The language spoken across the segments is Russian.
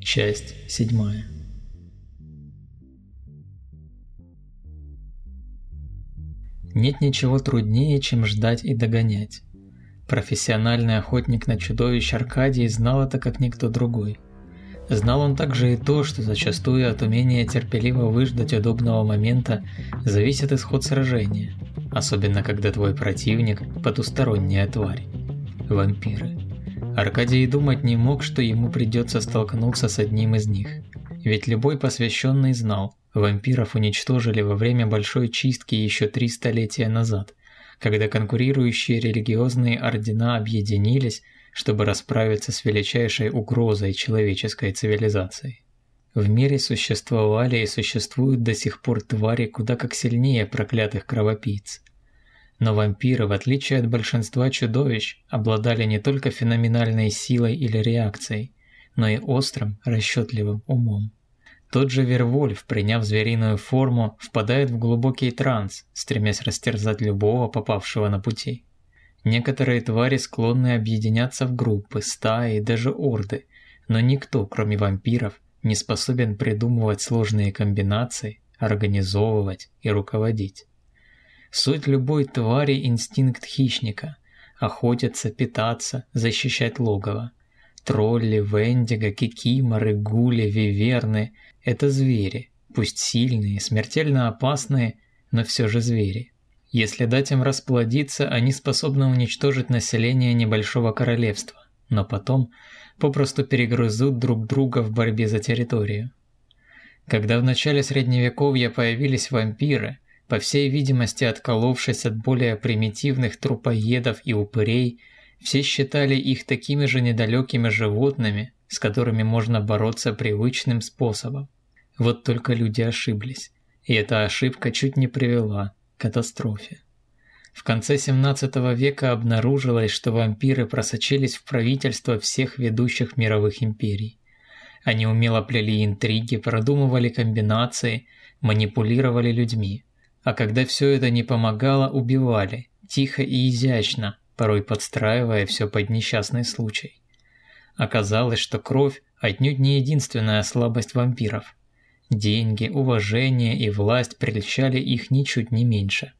Часть седьмая. Нет ничего труднее, чем ждать и догонять. Профессиональный охотник на чудовищ Аркадий знал это как никто другой. Знал он также и то, что зачастую от умения терпеливо выждать удобного момента зависит исход сражения, особенно когда твой противник – потусторонняя тварь – вампиры. Аркадий думать не мог, что ему придется столкнуться с одним из них. Ведь любой посвященный знал, вампиров уничтожили во время Большой Чистки еще три столетия назад, когда конкурирующие религиозные ордена объединились, чтобы расправиться с величайшей угрозой человеческой цивилизации. В мире существовали и существуют до сих пор твари куда как сильнее проклятых кровопийц. Но вампиры, в отличие от большинства чудовищ, обладали не только феноменальной силой или реакцией, но и острым, расчетливым умом. Тот же Вервольф, приняв звериную форму, впадает в глубокий транс, стремясь растерзать любого попавшего на пути. Некоторые твари склонны объединяться в группы, стаи даже орды, но никто, кроме вампиров, не способен придумывать сложные комбинации, организовывать и руководить. Суть любой твари – инстинкт хищника – охотиться, питаться, защищать логово. Тролли, вендиго, кикиморы, гули, виверны – это звери, пусть сильные, смертельно опасные, но все же звери. Если дать им расплодиться, они способны уничтожить население небольшого королевства, но потом попросту перегрызут друг друга в борьбе за территорию. Когда в начале Средневековья появились вампиры – по всей видимости, отколовшись от более примитивных трупоедов и упырей, все считали их такими же недалекими животными, с которыми можно бороться привычным способом. Вот только люди ошиблись, и эта ошибка чуть не привела к катастрофе. В конце 17 века обнаружилось, что вампиры просочились в правительство всех ведущих мировых империй. Они умело плели интриги, продумывали комбинации, манипулировали людьми. А когда все это не помогало, убивали, тихо и изящно, порой подстраивая все под несчастный случай. Оказалось, что кровь отнюдь не единственная слабость вампиров. Деньги, уважение и власть прельщали их ничуть не меньше.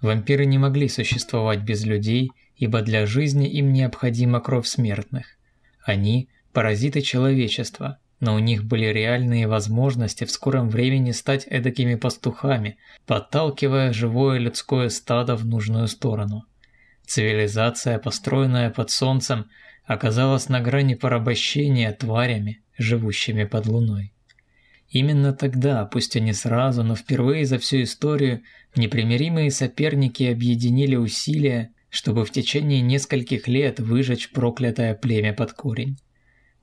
Вампиры не могли существовать без людей, ибо для жизни им необходима кровь смертных. Они – паразиты человечества, но у них были реальные возможности в скором времени стать эдакими пастухами, подталкивая живое людское стадо в нужную сторону. Цивилизация, построенная под солнцем, оказалась на грани порабощения тварями, живущими под луной. Именно тогда, пусть и не сразу, но впервые за всю историю, непримиримые соперники объединили усилия, чтобы в течение нескольких лет выжечь проклятое племя под корень.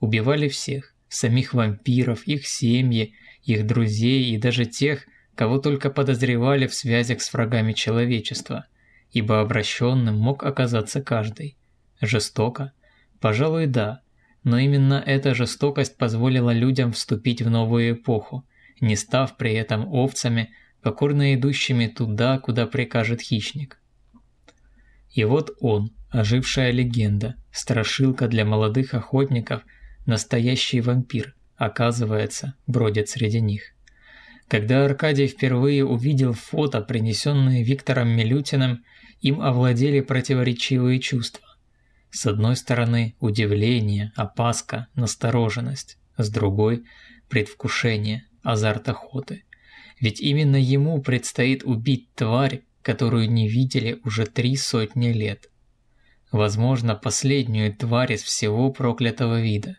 Убивали всех, самих вампиров, их семьи, их друзей и даже тех, кого только подозревали в связях с врагами человечества, ибо обращенным мог оказаться каждый. Жестоко? Пожалуй, да, но именно эта жестокость позволила людям вступить в новую эпоху, не став при этом овцами, покорно идущими туда, куда прикажет хищник. И вот он, ожившая легенда, страшилка для молодых охотников – настоящий вампир, оказывается, бродит среди них. Когда Аркадий впервые увидел фото, принесенные Виктором Милютиным, им овладели противоречивые чувства. С одной стороны удивление, опаска, настороженность, с другой – предвкушение, азарт охоты. Ведь именно ему предстоит убить тварь, которую не видели уже три сотни лет. Возможно, последнюю тварь из всего проклятого вида.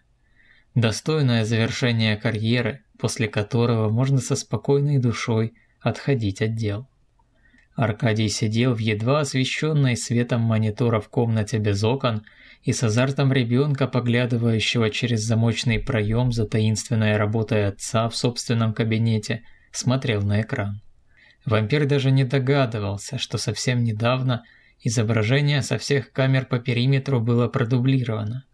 Достойное завершение карьеры, после которого можно со спокойной душой отходить от дел. Аркадий сидел в едва освещенной светом монитора в комнате без окон и с азартом ребенка, поглядывающего через замочный проем за таинственной работой отца в собственном кабинете, смотрел на экран. Вампир даже не догадывался, что совсем недавно изображение со всех камер по периметру было продублировано.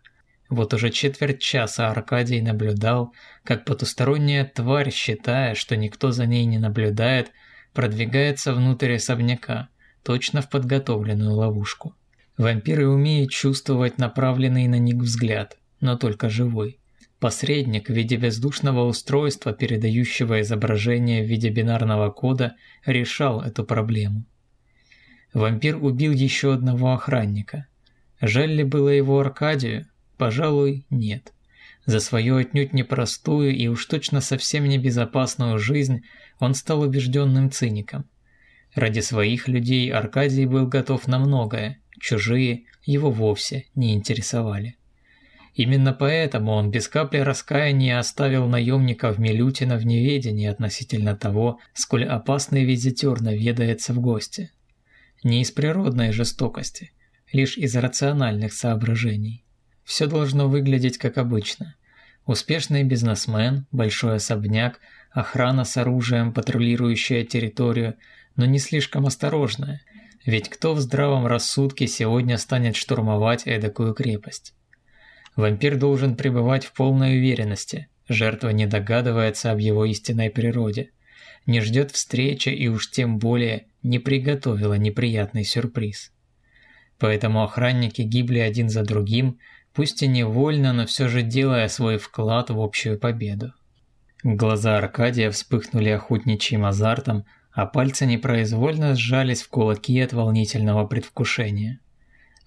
Вот уже четверть часа Аркадий наблюдал, как потусторонняя тварь, считая, что никто за ней не наблюдает, продвигается внутрь особняка, точно в подготовленную ловушку. Вампиры умеют чувствовать направленный на них взгляд, но только живой. Посредник в виде бездушного устройства, передающего изображение в виде бинарного кода, решал эту проблему. Вампир убил еще одного охранника. Жаль ли было его Аркадию? Пожалуй, нет. За свою отнюдь непростую и уж точно совсем небезопасную жизнь он стал убежденным циником. Ради своих людей Аркадий был готов на многое, чужие его вовсе не интересовали. Именно поэтому он без капли раскаяния оставил наемников Милютина в неведении относительно того, сколь опасный визитер наведается в гости. Не из природной жестокости, лишь из рациональных соображений. Все должно выглядеть как обычно. Успешный бизнесмен, большой особняк, охрана с оружием, патрулирующая территорию, но не слишком осторожная, ведь кто в здравом рассудке сегодня станет штурмовать эдакую крепость? Вампир должен пребывать в полной уверенности. Жертва не догадывается об его истинной природе, не ждет встречи и уж тем более не приготовила неприятный сюрприз. Поэтому охранники гибли один за другим, пусть и невольно, но все же делая свой вклад в общую победу. Глаза Аркадия вспыхнули охотничьим азартом, а пальцы непроизвольно сжались в кулаки от волнительного предвкушения.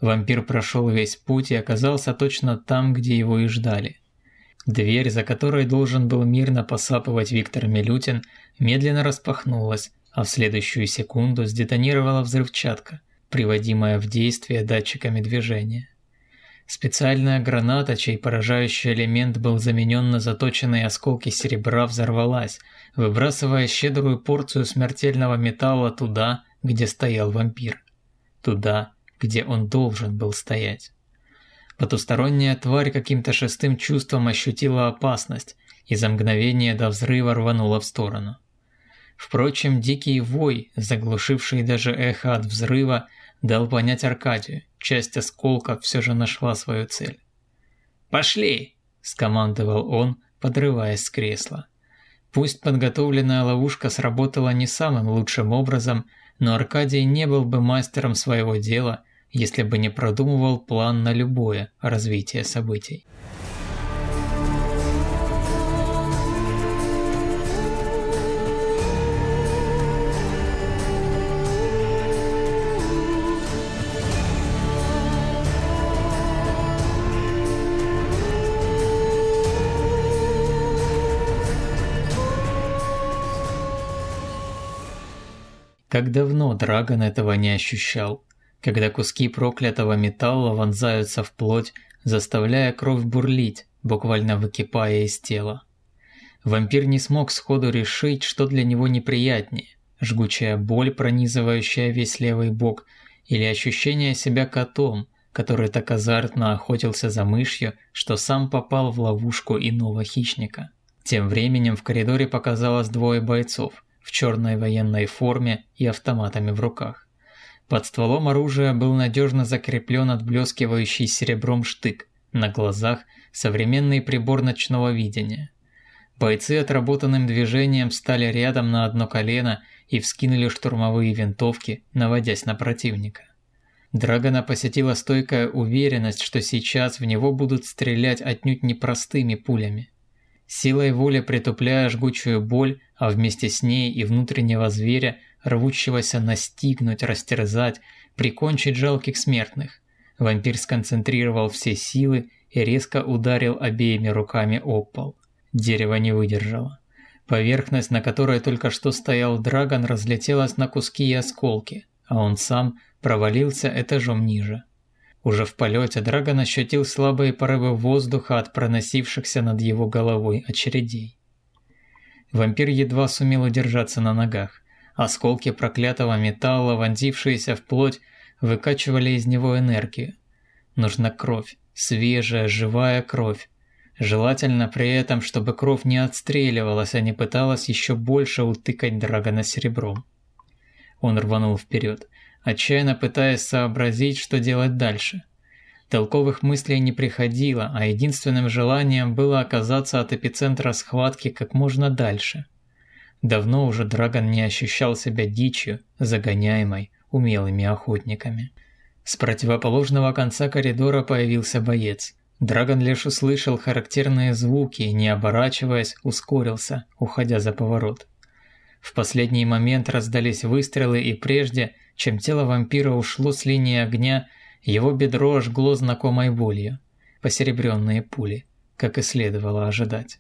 Вампир прошел весь путь и оказался точно там, где его и ждали. Дверь, за которой должен был мирно посапывать Виктор Милютин, медленно распахнулась, а в следующую секунду сдетонировала взрывчатка, приводимая в действие датчиками движения. Специальная граната, чей поражающий элемент был заменен на заточенные осколки серебра, взорвалась, выбрасывая щедрую порцию смертельного металла туда, где стоял вампир. Туда, где он должен был стоять. Потусторонняя тварь каким-то шестым чувством ощутила опасность и за мгновение до взрыва рванула в сторону. Впрочем, дикий вой, заглушивший даже эхо от взрыва, дал понять Аркадию, часть осколков все же нашла свою цель. «Пошли!» – скомандовал он, подрываясь с кресла. Пусть подготовленная ловушка сработала не самым лучшим образом, но Аркадий не был бы мастером своего дела – если бы не продумывал план на любое развитие событий. Как давно Драгон этого не ощущал когда куски проклятого металла вонзаются в плоть, заставляя кровь бурлить, буквально выкипая из тела. Вампир не смог сходу решить, что для него неприятнее – жгучая боль, пронизывающая весь левый бок, или ощущение себя котом, который так азартно охотился за мышью, что сам попал в ловушку иного хищника. Тем временем в коридоре показалось двое бойцов в черной военной форме и автоматами в руках. Под стволом оружия был надежно закреплен отблескивающий серебром штык, на глазах современный прибор ночного видения. Бойцы отработанным движением стали рядом на одно колено и вскинули штурмовые винтовки, наводясь на противника. Драгона посетила стойкая уверенность, что сейчас в него будут стрелять отнюдь непростыми пулями. Силой воли притупляя жгучую боль, а вместе с ней и внутреннего зверя – рвущегося настигнуть, растерзать, прикончить жалких смертных. Вампир сконцентрировал все силы и резко ударил обеими руками об пол. Дерево не выдержало. Поверхность, на которой только что стоял Драгон, разлетелась на куски и осколки, а он сам провалился этажом ниже. Уже в полете Драгон ощутил слабые порывы воздуха от проносившихся над его головой очередей. Вампир едва сумел удержаться на ногах. Осколки проклятого металла, вонзившиеся в плоть, выкачивали из него энергию. Нужна кровь, свежая, живая кровь. Желательно при этом, чтобы кровь не отстреливалась, а не пыталась еще больше утыкать Драгона серебром. Он рванул вперед, отчаянно пытаясь сообразить, что делать дальше. Толковых мыслей не приходило, а единственным желанием было оказаться от эпицентра схватки как можно дальше – Давно уже Драгон не ощущал себя дичью, загоняемой умелыми охотниками. С противоположного конца коридора появился боец. Драгон лишь услышал характерные звуки и, не оборачиваясь, ускорился, уходя за поворот. В последний момент раздались выстрелы и прежде, чем тело вампира ушло с линии огня, его бедро жгло знакомой болью. Посеребренные пули, как и следовало ожидать.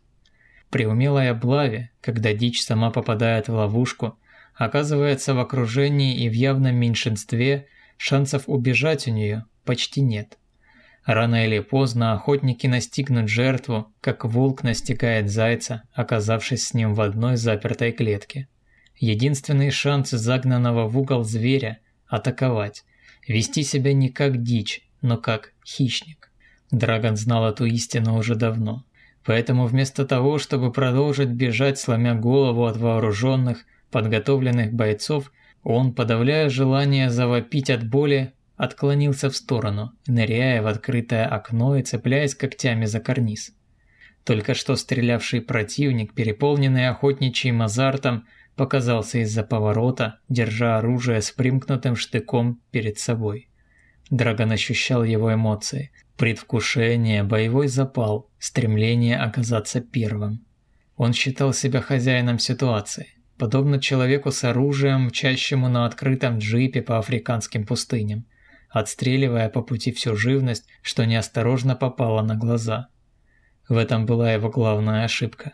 При умелой облаве, когда дичь сама попадает в ловушку, оказывается в окружении и в явном меньшинстве, шансов убежать у нее почти нет. Рано или поздно охотники настигнут жертву, как волк настигает зайца, оказавшись с ним в одной запертой клетке. Единственный шанс загнанного в угол зверя – атаковать, вести себя не как дичь, но как хищник. Драгон знал эту истину уже давно. Поэтому вместо того, чтобы продолжить бежать, сломя голову от вооруженных, подготовленных бойцов, он, подавляя желание завопить от боли, отклонился в сторону, ныряя в открытое окно и цепляясь когтями за карниз. Только что стрелявший противник, переполненный охотничьим азартом, показался из-за поворота, держа оружие с примкнутым штыком перед собой. Драгон ощущал его эмоции. Предвкушение, боевой запал, стремление оказаться первым. Он считал себя хозяином ситуации, подобно человеку с оружием, мчащему на открытом джипе по африканским пустыням отстреливая по пути всю живность, что неосторожно попала на глаза. В этом была его главная ошибка.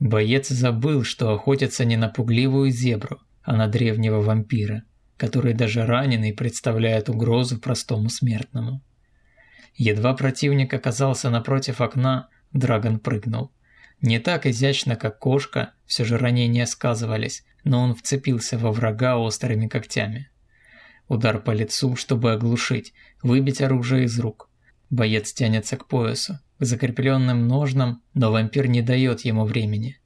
Боец забыл, что охотится не на пугливую зебру, а на древнего вампира, который даже раненый представляет угрозу простому смертному. Едва противник оказался напротив окна, Драгон прыгнул. Не так изящно, как кошка, все же ранения сказывались, но он вцепился во врага острыми когтями. Удар по лицу, чтобы оглушить, выбить оружие из рук. Боец тянется к поясу, закрепленным ножнам, но вампир не дает ему времени.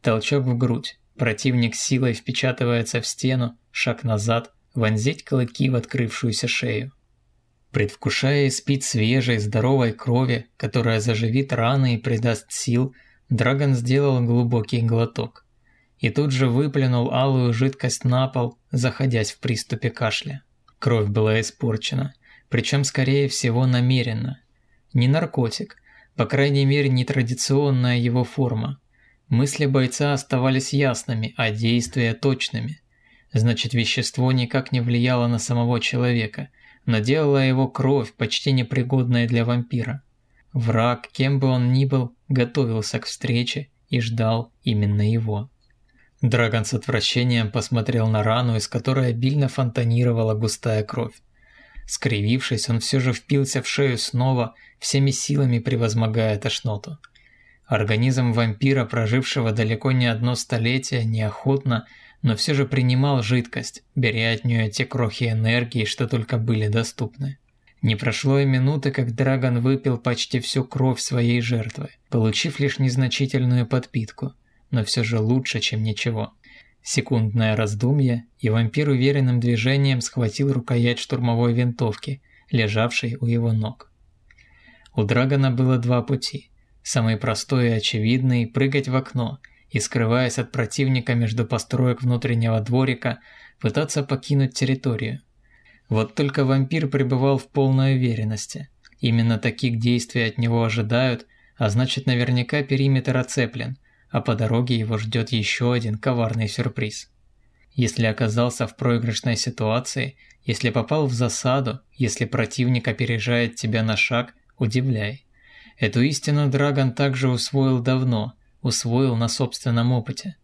Толчок в грудь. Противник силой впечатывается в стену, шаг назад, вонзить клыки в открывшуюся шею. Предвкушая испить свежей, здоровой крови, которая заживит раны и придаст сил, Драгон сделал глубокий глоток. И тут же выплюнул алую жидкость на пол, заходясь в приступе кашля. Кровь была испорчена, причем скорее всего намеренно. Не наркотик, по крайней мере не традиционная его форма. Мысли бойца оставались ясными, а действия точными. Значит, вещество никак не влияло на самого человека, но делало его кровь почти непригодной для вампира. Враг, кем бы он ни был, готовился к встрече и ждал именно его. Драгон с отвращением посмотрел на рану, из которой обильно фонтанировала густая кровь. Скривившись, он все же впился в шею снова, всеми силами превозмогая тошноту. Организм вампира, прожившего далеко не одно столетие, неохотно, но все же принимал жидкость, беря от нее те крохи энергии, что только были доступны. Не прошло и минуты, как Драгон выпил почти всю кровь своей жертвы, получив лишь незначительную подпитку – но все же лучше, чем ничего. Секундное раздумье, и вампир уверенным движением схватил рукоять штурмовой винтовки, лежавшей у его ног. У Драгона было два пути. Самый простой и очевидный – прыгать в окно и, скрываясь от противника между построек внутреннего дворика, пытаться покинуть территорию. Вот только вампир пребывал в полной уверенности. Именно таких действий от него ожидают, а значит наверняка периметр оцеплен – а по дороге его ждет еще один коварный сюрприз. Если оказался в проигрышной ситуации, если попал в засаду, если противник опережает тебя на шаг, удивляй. Эту истину Драгон также усвоил давно, усвоил на собственном опыте.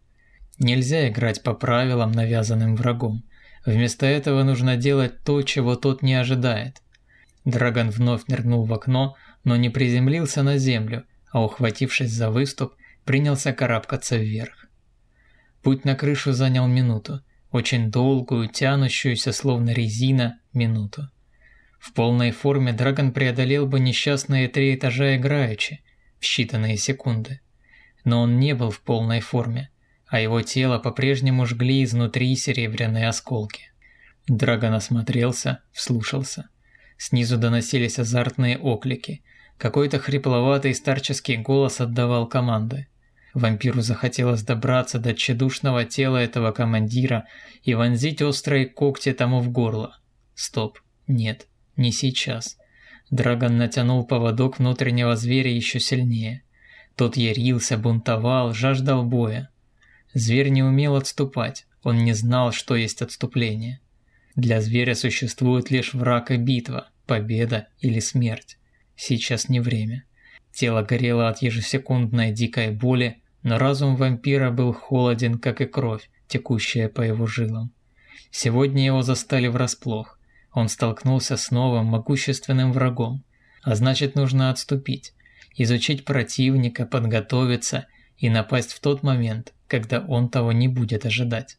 Нельзя играть по правилам, навязанным врагом. Вместо этого нужно делать то, чего тот не ожидает. Драгон вновь нырнул в окно, но не приземлился на землю, а ухватившись за выступ, принялся карабкаться вверх. Путь на крышу занял минуту, очень долгую, тянущуюся словно резина, минуту. В полной форме Драгон преодолел бы несчастные три этажа играючи, в считанные секунды. Но он не был в полной форме, а его тело по-прежнему жгли изнутри серебряные осколки. Драгон осмотрелся, вслушался. Снизу доносились азартные оклики. Какой-то хрипловатый старческий голос отдавал команды. Вампиру захотелось добраться до тщедушного тела этого командира и вонзить острые когти тому в горло. Стоп, нет, Не сейчас. Драгон натянул поводок внутреннего зверя еще сильнее. Тот ярился, бунтовал, жаждал боя. Зверь не умел отступать, он не знал, что есть отступление. Для зверя существует лишь враг и битва, победа или смерть. Сейчас не время. Тело горело от ежесекундной дикой боли, но разум вампира был холоден, как и кровь, текущая по его жилам. Сегодня его застали врасплох. Он столкнулся с новым, могущественным врагом. А значит, нужно отступить, изучить противника, подготовиться и напасть в тот момент, когда он того не будет ожидать.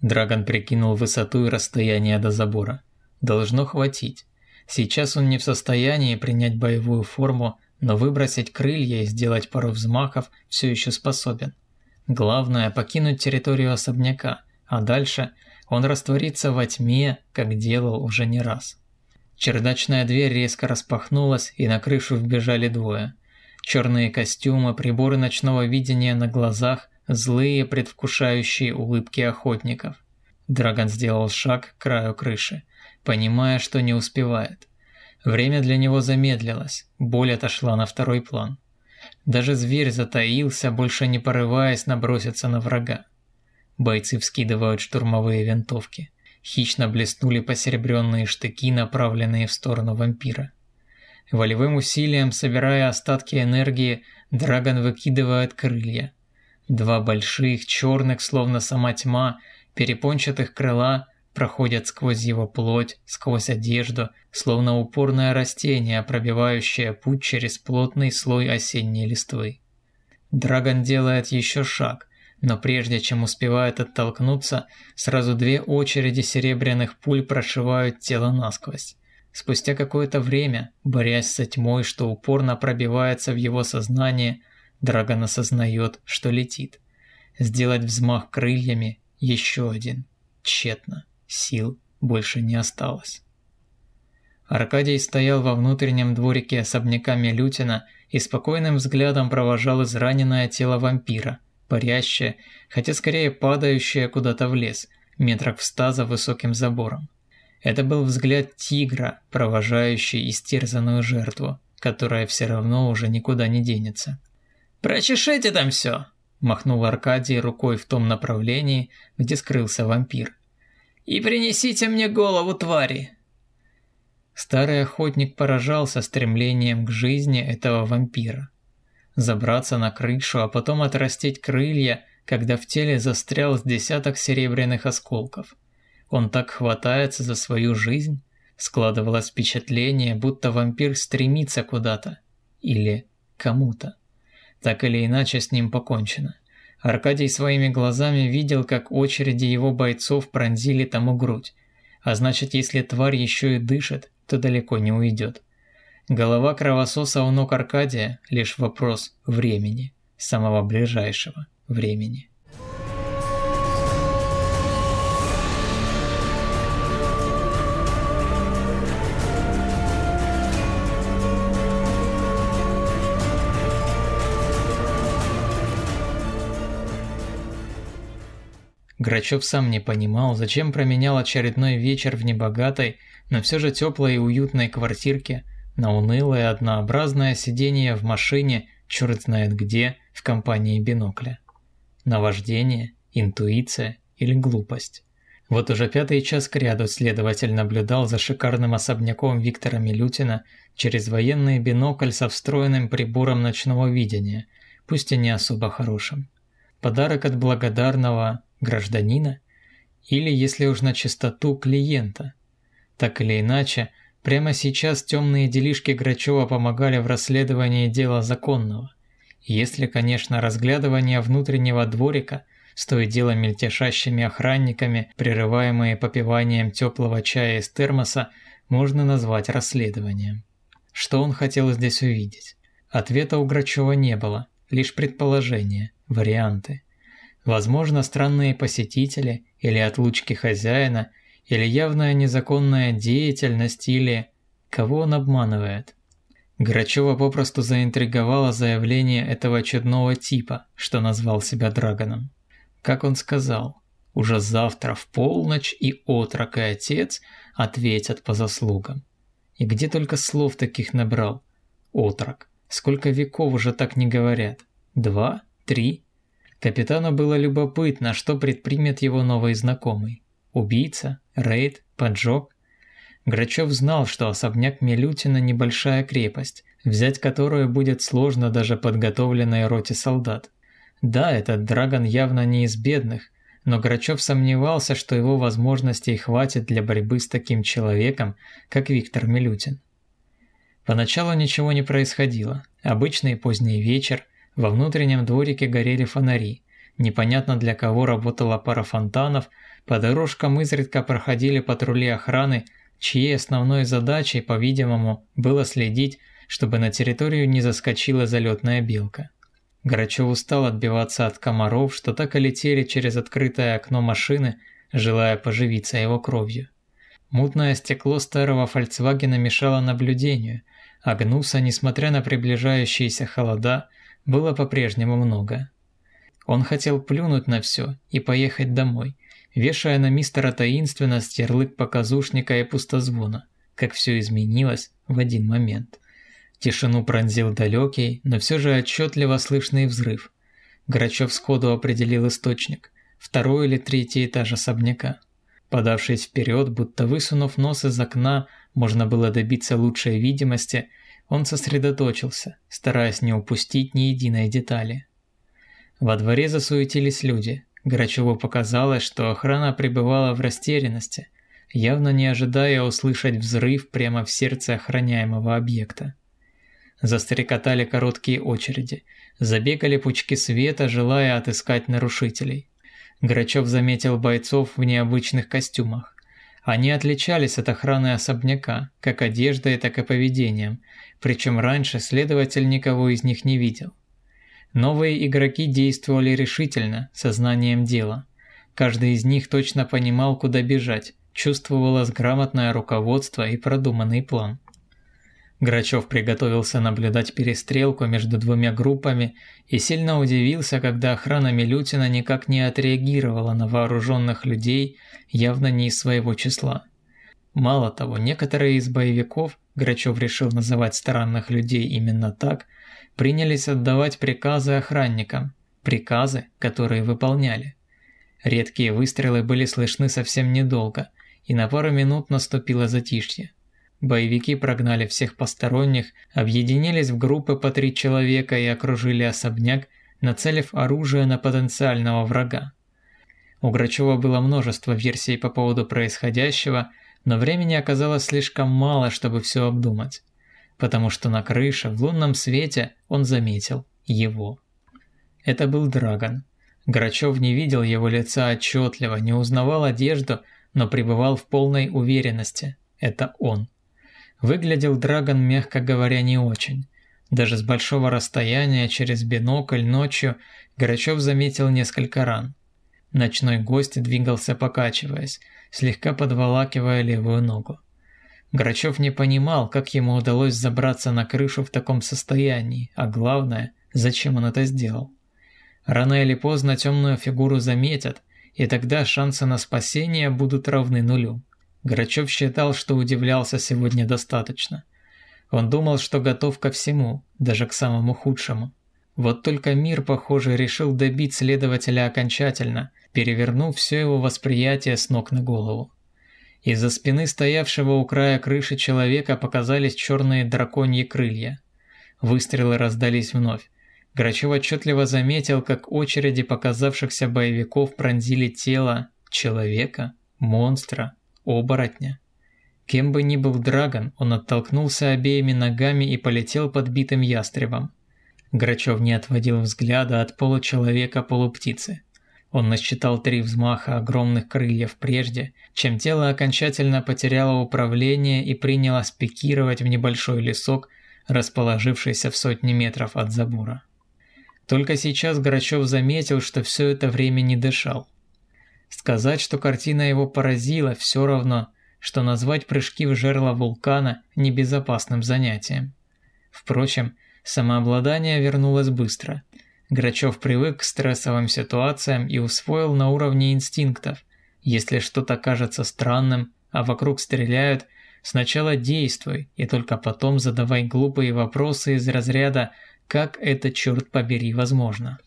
Драгон прикинул высоту и расстояние до забора. Должно хватить. Сейчас он не в состоянии принять боевую форму, но выбросить крылья и сделать пару взмахов все еще способен. Главное – покинуть территорию особняка, а дальше он растворится во тьме, как делал уже не раз. Чердачная дверь резко распахнулась, и на крышу вбежали двое. Черные костюмы, приборы ночного видения на глазах, злые, предвкушающие улыбки охотников. Драгон сделал шаг к краю крыши, понимая, что не успевает. Время для него замедлилось, боль отошла на второй план. Даже зверь затаился, больше не порываясь наброситься на врага. Бойцы вскидывают штурмовые винтовки. Хищно блеснули посеребренные штыки, направленные в сторону вампира. Волевым усилием, собирая остатки энергии, Драгон выкидывает крылья. Два больших, черных, словно сама тьма, перепончатых крыла проходят сквозь его плоть, сквозь одежду, словно упорное растение, пробивающее путь через плотный слой осенней листвы. Драгон делает еще шаг, но прежде чем успевает оттолкнуться, сразу две очереди серебряных пуль прошивают тело насквозь. Спустя какое-то время, борясь со тьмой, что упорно пробивается в его сознание, Драгон осознает, что летит. Сделать взмах крыльями – еще один. Тщетно. Сил больше не осталось. Аркадий стоял во внутреннем дворике особняка Милютина и спокойным взглядом провожал израненное тело вампира, парящее, хотя скорее падающее куда-то в лес, метрах в ста за высоким забором. Это был взгляд тигра, провожающий истерзанную жертву, которая все равно уже никуда не денется. «Прочешите там все!» – махнул Аркадий рукой в том направлении, где скрылся вампир и принесите мне голову твари!» Старый охотник поражался стремлением к жизни этого вампира. Забраться на крышу, а потом отрастить крылья, когда в теле застрял с десяток серебряных осколков. Он так хватается за свою жизнь, складывалось впечатление, будто вампир стремится куда-то. Или кому-то. Так или иначе с ним покончено. Аркадий своими глазами видел, как очереди его бойцов пронзили тому грудь. А значит, если тварь еще и дышит, то далеко не уйдет. Голова кровососа у ног Аркадия – лишь вопрос времени, самого ближайшего времени. Грачев сам не понимал, зачем променял очередной вечер в небогатой, но все же теплой и уютной квартирке на унылое однообразное сидение в машине, черт знает где, в компании бинокля. Наваждение, интуиция или глупость. Вот уже пятый час кряду следователь наблюдал за шикарным особняком Виктора Милютина через военный бинокль со встроенным прибором ночного видения, пусть и не особо хорошим. Подарок от благодарного гражданина или, если уж на чистоту, клиента. Так или иначе, прямо сейчас темные делишки Грачева помогали в расследовании дела законного. Если, конечно, разглядывание внутреннего дворика с то и дело мельтешащими охранниками, прерываемые попиванием теплого чая из термоса, можно назвать расследованием. Что он хотел здесь увидеть? Ответа у Грачева не было, лишь предположения, варианты. Возможно, странные посетители, или отлучки хозяина, или явная незаконная деятельность, или... Кого он обманывает? Грачева попросту заинтриговало заявление этого чудного типа, что назвал себя Драгоном. Как он сказал, уже завтра в полночь и отрок и отец ответят по заслугам. И где только слов таких набрал. Отрок. Сколько веков уже так не говорят? Два? Три? Капитану было любопытно, что предпримет его новый знакомый. Убийца? Рейд? Поджог? Грачев знал, что особняк Милютина – небольшая крепость, взять которую будет сложно даже подготовленной роте солдат. Да, этот Драгон явно не из бедных, но Грачев сомневался, что его возможностей хватит для борьбы с таким человеком, как Виктор Милютин. Поначалу ничего не происходило. Обычный поздний вечер, во внутреннем дворике горели фонари. Непонятно для кого работала пара фонтанов, по дорожкам изредка проходили патрули охраны, чьей основной задачей, по-видимому, было следить, чтобы на территорию не заскочила залетная белка. Грачев устал отбиваться от комаров, что так и летели через открытое окно машины, желая поживиться его кровью. Мутное стекло старого «Фольксвагена» мешало наблюдению, а гнуса, несмотря на приближающиеся холода, было по-прежнему много. Он хотел плюнуть на все и поехать домой, вешая на мистера таинственность ярлык показушника и пустозвона, как все изменилось в один момент. Тишину пронзил далекий, но все же отчетливо слышный взрыв. Грачев сходу определил источник – второй или третий этаж особняка. Подавшись вперед, будто высунув нос из окна, можно было добиться лучшей видимости, он сосредоточился, стараясь не упустить ни единой детали. Во дворе засуетились люди. Грачеву показалось, что охрана пребывала в растерянности, явно не ожидая услышать взрыв прямо в сердце охраняемого объекта. Застрекотали короткие очереди, забегали пучки света, желая отыскать нарушителей. Грачев заметил бойцов в необычных костюмах. Они отличались от охраны особняка, как одеждой, так и поведением, причем раньше следователь никого из них не видел. Новые игроки действовали решительно, сознанием дела. Каждый из них точно понимал, куда бежать, чувствовалось грамотное руководство и продуманный план. Грачев приготовился наблюдать перестрелку между двумя группами и сильно удивился, когда охрана Милютина никак не отреагировала на вооруженных людей, явно не из своего числа. Мало того, некоторые из боевиков, Грачев решил называть странных людей именно так, принялись отдавать приказы охранникам, приказы, которые выполняли. Редкие выстрелы были слышны совсем недолго, и на пару минут наступило затишье. Боевики прогнали всех посторонних, объединились в группы по три человека и окружили особняк, нацелив оружие на потенциального врага. У Грачева было множество версий по поводу происходящего, но времени оказалось слишком мало, чтобы все обдумать. Потому что на крыше, в лунном свете, он заметил его. Это был Драгон. Грачев не видел его лица отчетливо, не узнавал одежду, но пребывал в полной уверенности. Это он. Выглядел Драгон, мягко говоря, не очень. Даже с большого расстояния через бинокль ночью Грачев заметил несколько ран. Ночной гость двигался покачиваясь, слегка подволакивая левую ногу. Грачев не понимал, как ему удалось забраться на крышу в таком состоянии, а главное, зачем он это сделал. Рано или поздно темную фигуру заметят, и тогда шансы на спасение будут равны нулю. Грачев считал, что удивлялся сегодня достаточно. Он думал, что готов ко всему, даже к самому худшему. Вот только мир, похоже, решил добить следователя окончательно, перевернув все его восприятие с ног на голову. Из-за спины стоявшего у края крыши человека показались черные драконьи крылья. Выстрелы раздались вновь. Грачев отчетливо заметил, как очереди показавшихся боевиков пронзили тело человека, монстра, оборотня. Кем бы ни был Драгон, он оттолкнулся обеими ногами и полетел подбитым ястребом. Грачев не отводил взгляда от получеловека-полуптицы. Он насчитал три взмаха огромных крыльев прежде, чем тело окончательно потеряло управление и приняло спикировать в небольшой лесок, расположившийся в сотни метров от забора. Только сейчас Грачев заметил, что все это время не дышал. Сказать, что картина его поразила, все равно, что назвать прыжки в жерло вулкана небезопасным занятием. Впрочем, самообладание вернулось быстро. Грачев привык к стрессовым ситуациям и усвоил на уровне инстинктов. Если что-то кажется странным, а вокруг стреляют, Сначала действуй, и только потом задавай глупые вопросы из разряда «как это, черт побери, возможно?».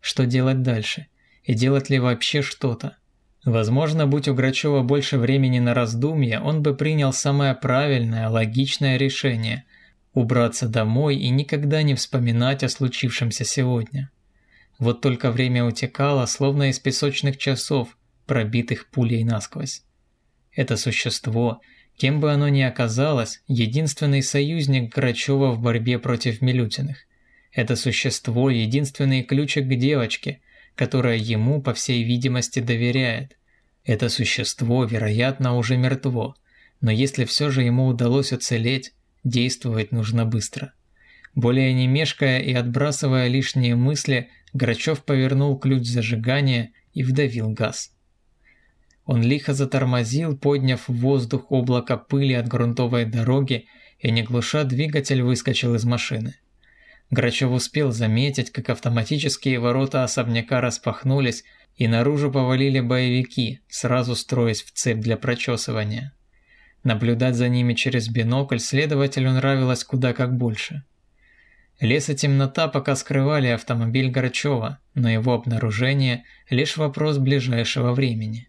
Что делать дальше? И делать ли вообще что-то? Возможно, будь у Грачева больше времени на раздумья, он бы принял самое правильное, логичное решение – убраться домой и никогда не вспоминать о случившемся сегодня. Вот только время утекало, словно из песочных часов, пробитых пулей насквозь. Это существо, кем бы оно ни оказалось, единственный союзник Грачева в борьбе против Милютиных. Это существо – единственный ключик к девочке, которая ему, по всей видимости, доверяет. Это существо, вероятно, уже мертво, но если все же ему удалось уцелеть, действовать нужно быстро. Более не мешкая и отбрасывая лишние мысли, Грачев повернул ключ зажигания и вдавил газ. Он лихо затормозил, подняв в воздух облако пыли от грунтовой дороги и, не глуша двигатель, выскочил из машины. Грачев успел заметить, как автоматические ворота особняка распахнулись, и наружу повалили боевики, сразу строясь в цепь для прочесывания. Наблюдать за ними через бинокль следователю нравилось куда как больше. Лес и темнота пока скрывали автомобиль Грачева, но его обнаружение – лишь вопрос ближайшего времени.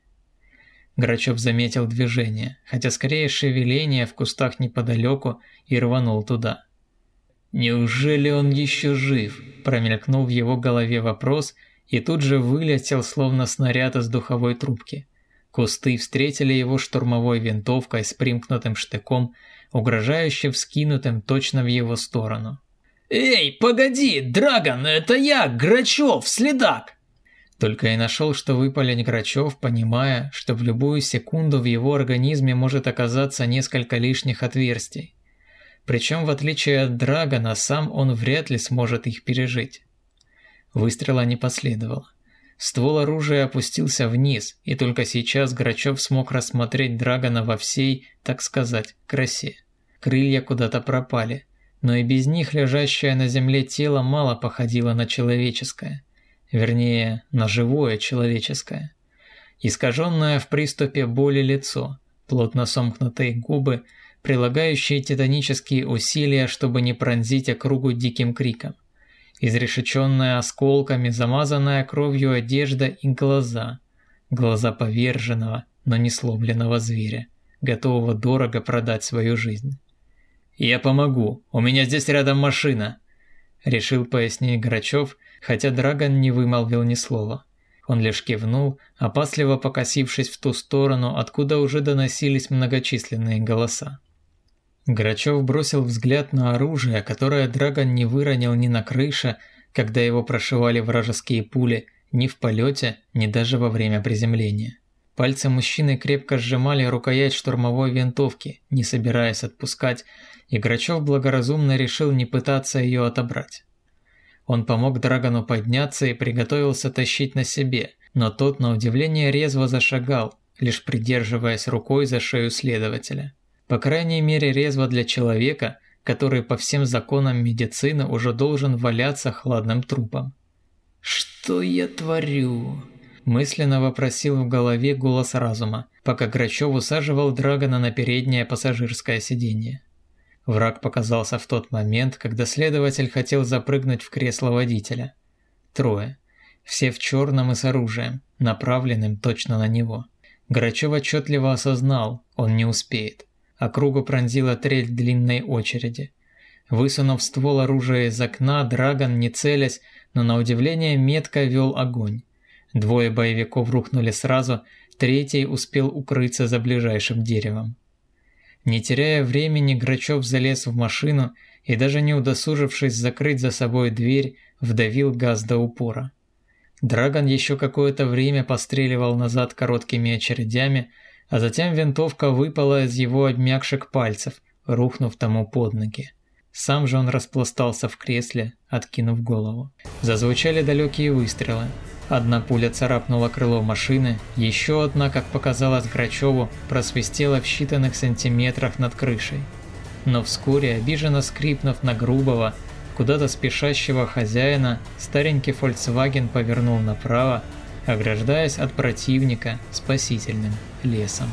Грачев заметил движение, хотя скорее шевеление в кустах неподалеку и рванул туда. «Неужели он еще жив?» – промелькнул в его голове вопрос и тут же вылетел, словно снаряд из духовой трубки. Кусты встретили его штурмовой винтовкой с примкнутым штыком, угрожающе вскинутым точно в его сторону. «Эй, погоди, Драгон, это я, Грачев, следак!» Только и нашел, что выпалить Грачев, понимая, что в любую секунду в его организме может оказаться несколько лишних отверстий. Причем, в отличие от Драгона, сам он вряд ли сможет их пережить. Выстрела не последовало. Ствол оружия опустился вниз, и только сейчас Грачев смог рассмотреть Драгона во всей, так сказать, красе. Крылья куда-то пропали, но и без них лежащее на земле тело мало походило на человеческое – вернее, на живое человеческое. Искаженное в приступе боли лицо, плотно сомкнутые губы, прилагающие титанические усилия, чтобы не пронзить округу диким криком. Изрешеченная осколками, замазанная кровью одежда и глаза. Глаза поверженного, но не сломленного зверя, готового дорого продать свою жизнь. «Я помогу, у меня здесь рядом машина», – решил пояснить Грачев, хотя Драгон не вымолвил ни слова. Он лишь кивнул, опасливо покосившись в ту сторону, откуда уже доносились многочисленные голоса. Грачев бросил взгляд на оружие, которое Драгон не выронил ни на крыше, когда его прошивали вражеские пули, ни в полете, ни даже во время приземления. Пальцы мужчины крепко сжимали рукоять штурмовой винтовки, не собираясь отпускать, и Грачев благоразумно решил не пытаться ее отобрать. Он помог Драгону подняться и приготовился тащить на себе, но тот на удивление резво зашагал, лишь придерживаясь рукой за шею следователя. По крайней мере резво для человека, который по всем законам медицины уже должен валяться хладным трупом. «Что я творю?» Мысленно вопросил в голове голос разума, пока Грачев усаживал Драгона на переднее пассажирское сиденье. Враг показался в тот момент, когда следователь хотел запрыгнуть в кресло водителя. Трое. Все в черном и с оружием, направленным точно на него. Грачев отчетливо осознал, он не успеет. Округу пронзила трель длинной очереди. Высунув ствол оружия из окна, Драгон, не целясь, но на удивление метко вел огонь. Двое боевиков рухнули сразу, третий успел укрыться за ближайшим деревом. Не теряя времени, Грачев залез в машину и даже не удосужившись закрыть за собой дверь, вдавил газ до упора. Драгон еще какое-то время постреливал назад короткими очередями, а затем винтовка выпала из его обмякших пальцев, рухнув тому под ноги. Сам же он распластался в кресле, откинув голову. Зазвучали далекие выстрелы. Одна пуля царапнула крыло машины, еще одна, как показалось Грачеву, просвистела в считанных сантиметрах над крышей. Но вскоре, обиженно скрипнув на грубого, куда-то спешащего хозяина, старенький Volkswagen повернул направо, ограждаясь от противника спасительным лесом.